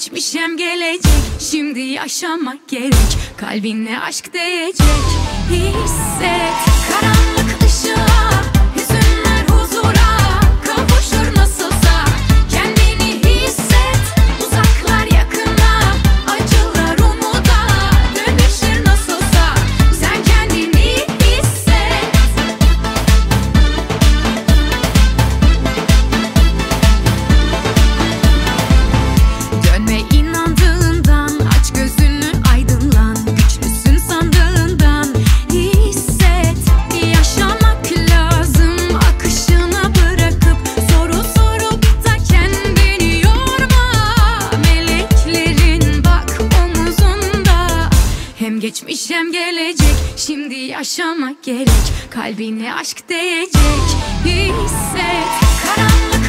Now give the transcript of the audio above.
Geçmiş hem gelecek. Şimdi yaşamak gerek. Kalbinle aşk değecek. Hisset karanlık Hem geçmiş hem gelecek. Şimdi yaşamak gerek. Kalbine aşk değecek. Hisset Karanlık